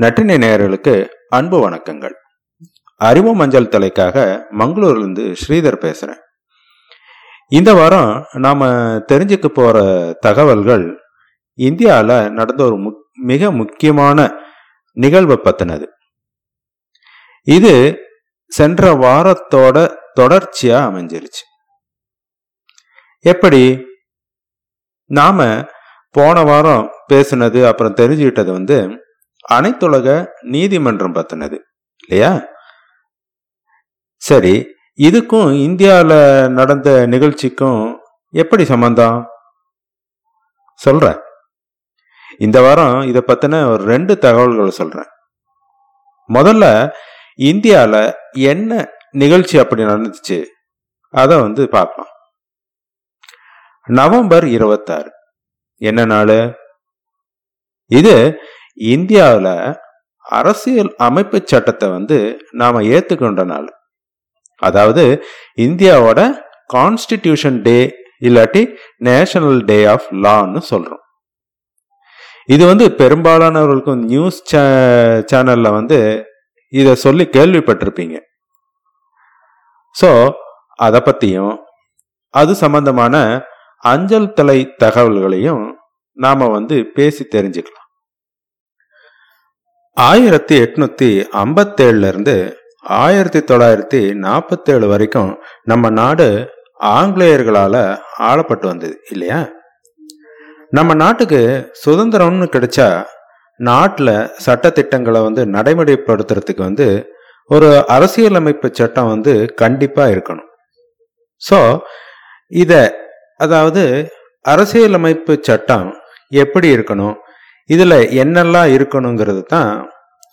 நற்றினை நேயர்களுக்கு அன்பு வணக்கங்கள். அறிவு மஞ்சள் தலைக்காக மங்களூர்லேருந்து ஸ்ரீதர் பேசுகிறேன் இந்த வாரம் நாம் தெரிஞ்சுக்க போகிற தகவல்கள் இந்தியாவில் நடந்த ஒரு மிக முக்கியமான நிகழ்வை பற்றினது இது சென்ற வாரத்தோட தொடர்ச்சியாக அமைஞ்சிருச்சு. எப்படி? நாம் போன வாரம் பேசுனது அப்புறம் தெரிஞ்சுக்கிட்டது வந்து அனைத்துலக நீதிமன்றம் பத்தினது இல்லையா? சரி இதுக்கும் இந்தியாவில் நடந்த நிகழ்ச்சிக்கும் எப்படி சம்பந்தம்? சொல்றேன். இந்த வாரம் இதை பத்தின ஒரு ரெண்டு தகவல்கள் சொல்றேன். முதல்ல இந்தியாவில் என்ன நிகழ்ச்சி அப்படி நடந்துச்சு? அதை வந்து பார்ப்போம். நவம்பர் இருபத்தாறு. என்ன நாள்? இது இந்தியாவில் அரசியல் அமைப்பு சட்டத்தை வந்து நாம் ஏற்றுக்கொண்ட நாள். அதாவது இந்தியாவோட கான்ஸ்டிடியூஷன் டே இல்லாட்டி நேஷனல் டே ஆஃப் லான்னு சொல்கிறோம் இது வந்து பெரும்பாலானவர்களுக்கும் நியூஸ் சேனலில் வந்து இதை சொல்லி கேள்விப்பட்டிருப்பீங்க. ஸோ அதை பற்றியும் அது சம்பந்தமான அஞ்சல் தலை தகவல்களையும் நாம் வந்து பேசி தெரிஞ்சுக்கலாம். ஆயிரத்தி எட்நூத்தி ஐம்பத்தேழுல இருந்து ஆயிரத்தி தொள்ளாயிரத்தி நாற்பத்தேழு வரைக்கும் நம்ம நாடு ஆங்கிலேயர்களால ஆளப்பட்டு வந்தது இல்லையா? நம்ம நாட்டுக்கு சுதந்திரம்னு கிடைச்சா நாட்டில் சட்டத்திட்டங்களை வந்து நடைமுறைப்படுத்துறதுக்கு வந்து ஒரு அரசியலமைப்பு சட்டம் வந்து கண்டிப்பாக இருக்கணும். ஸோ இதை அதாவது அரசியலமைப்பு சட்டம் எப்படி இருக்கணும்? இதில் என்னெல்லாம் இருக்கணுங்கிறது தான்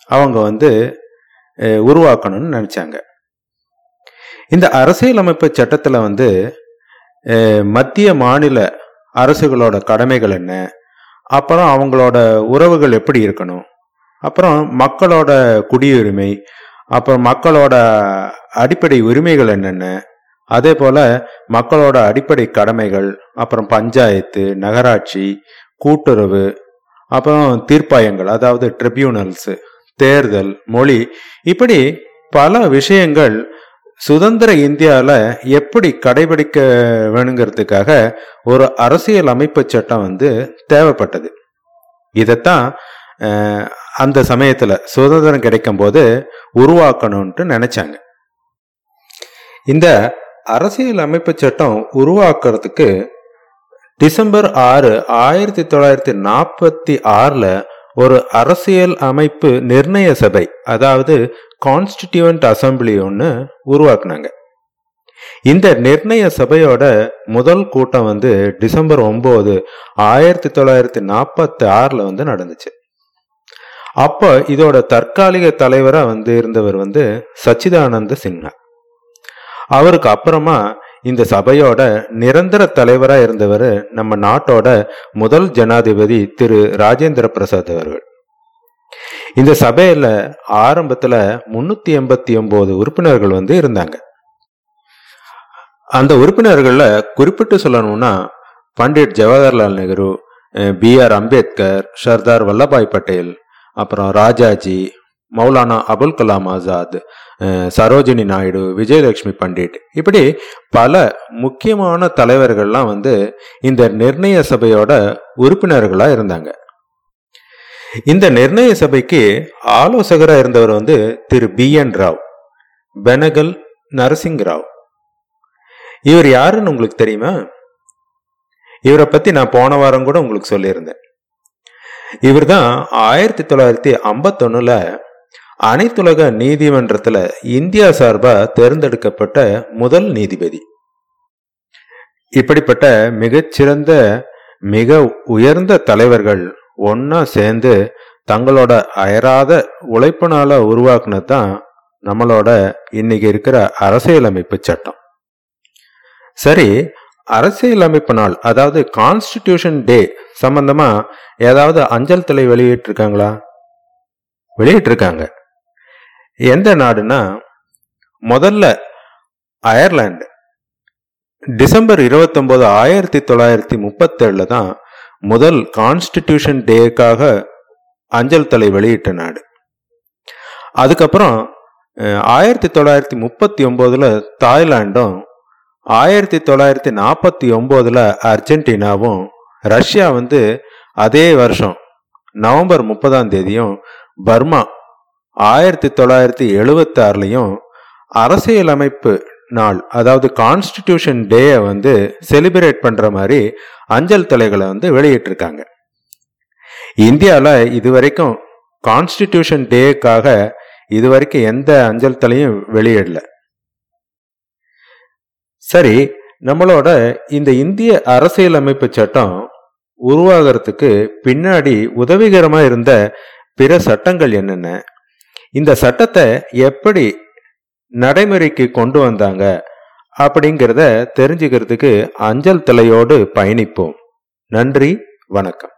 அவங்க வந்து உருவாக்கணும்னு நினச்சாங்க. இந்த அரசியலமைப்பு சட்டத்தில் வந்து மத்திய மாநில அரசுகளோட கடமைகள் என்ன? அப்புறம் அவங்களோட உறவுகள் எப்படி இருக்கணும்? அப்புறம் மக்களோட குடியுரிமை அப்புறம் மக்களோட அடிப்படை உரிமைகள் என்னென்ன? அதே போல் மக்களோட அடிப்படை கடமைகள் அப்புறம் பஞ்சாயத்து நகராட்சி கூட்டுறவு அப்புறம் தீர்ப்பாயங்கள் அதாவது ட்ரிபியூனல்ஸ் தேர்தல் மொழி இப்படி பல விஷயங்கள் சுதந்திர இந்தியாவில் எப்படி கடைபிடிக்க வேணுங்கிறதுக்காக ஒரு அரசியல் அமைப்பு சட்டம் வந்து தேவைப்பட்டது. இதைத்தான் அந்த சமயத்தில் சுதந்திரம் கிடைக்கும் போது உருவாக்கணும்ட்டு நினைச்சாங்க. இந்த அரசியல் அமைப்பு சட்டம் உருவாக்குறதுக்கு டிசம்பர் ஆறு ஆயிரத்தி தொள்ளாயிரத்தி நாற்பத்தி ஆறில் ஒரு அரசியல் அமைப்பு நிர்ணய சபை அதாவது கான்ஸ்டிடியூவன்ட் அசம்பிளி ஒன்று உருவாக்குனாங்க. இந்த நிர்ணய சபையோட முதல் கூட்டம் வந்து டிசம்பர் ஒன்பது ஆயிரத்தி தொள்ளாயிரத்தி நாற்பத்தி ஆறில் வந்து நடந்துச்சு. அப்போ இதோட தற்காலிக தலைவராக வந்து இருந்தவர் வந்து சச்சிதானந்த சின்ஹா. அவருக்கு அப்புறமா இந்த சபையோட நிரந்தர தலைவராக இருந்தவர் நம்ம நாட்டோட முதல் ஜனாதிபதி திரு ராஜேந்திர பிரசாத் அவர்கள். இந்த சபையில ஆரம்பத்துல முன்னூத்தி எண்பத்தி ஒன்பது உறுப்பினர்கள் வந்து இருந்தாங்க. அந்த உறுப்பினர்கள்ல குறிப்பிட்டு சொல்லணும்னா பண்டிட் ஜவஹர்லால் நேரு பி ஆர் அம்பேத்கர் சர்தார் வல்லபாய் பட்டேல் அப்புறம் ராஜாஜி மௌலானா அபுல் கலாம் ஆசாத் சரோஜினி நாயுடு விஜயலட்சுமி பண்டிட் இப்படி பல முக்கியமான தலைவர்கள்லாம் வந்து இந்த நிர்ணய சபையோட உறுப்பினர்களாக இருந்தாங்க. இந்த நிர்ணய சபைக்கு ஆலோசகராக இருந்தவர் வந்து திரு பி என் ராவ் பெனகல் நரசிங் ராவ். இவர் யாருன்னு உங்களுக்கு தெரியுமா? இவரை பற்றி நான் போன வாரம் கூட உங்களுக்கு சொல்லியிருந்தேன். இவர் தான் ஆயிரத்தி தொள்ளாயிரத்தி ஐம்பத்தொன்னுல அனைத்துலக நீதிமன்றத்தில் இந்தியா சார்பாக தேர்ந்தெடுக்கப்பட்ட முதல் நீதிபதி. இப்படிப்பட்ட மிகச்சிறந்த மிக உயர்ந்த தலைவர்கள் ஒன்னா சேர்ந்து தங்களோட அயராத உழைப்பினால உருவாக்குனது தான் நம்மளோட இன்னைக்கு இருக்கிற அரசியலமைப்பு சட்டம். சரி அரசியலமைப்பு நாள் அதாவது கான்ஸ்டிடியூஷன் டே சம்பந்தமா ஏதாவது அஞ்சல் தலை வெளியிட்டிருக்காங்களா? வெளியிட்டிருக்காங்க. எந்த நாடுனா முதல்ல அயர்லாண்டு டிசம்பர் இருபத்தொம்போது ஆயிரத்தி தொள்ளாயிரத்தி முப்பத்தேழில் தான் முதல் கான்ஸ்டிடியூஷன் டேக்காக அஞ்சல் தலை வெளியிட்ட நாடு. அதுக்கப்புறம் ஆயிரத்தி தொள்ளாயிரத்தி முப்பத்தி ஒம்போதில் தாய்லாண்டும் ஆயிரத்தி தொள்ளாயிரத்தி நாற்பத்தி ஒம்போதில் அர்ஜென்டினாவும் ரஷ்யா வந்து அதே வருஷம் நவம்பர் முப்பதாம் தேதியும் பர்மா ஆயிரத்தி தொள்ளாயிரத்தி எழுபத்தி ஆறுலையும் அரசியலமைப்பு நாள் அதாவது கான்ஸ்டிடியூஷன் டேயை வந்து செலிப்ரேட் பண்ற மாதிரி அஞ்சல் தலைகளை வந்து வெளியிட்டிருக்காங்க. இந்தியாவில் இதுவரைக்கும் கான்ஸ்டிடியூஷன் டேக்காக இதுவரைக்கும் எந்த அஞ்சல் தலையும் வெளியிடல. சரி நம்மளோட இந்த இந்திய அரசியலமைப்பு சட்டம் உருவாகிறதுக்கு பின்னாடி உதவிகரமாக இருந்த பிற சட்டங்கள் என்னென்ன? இந்த சட்டத்தை எப்படி நடைமுறைக்கு கொண்டு வந்தாங்க அப்படிங்கிறத தெரிஞ்சுக்கிறதுக்கு அஞ்சல் தலையோடு பயணிப்போம். நன்றி வணக்கம்.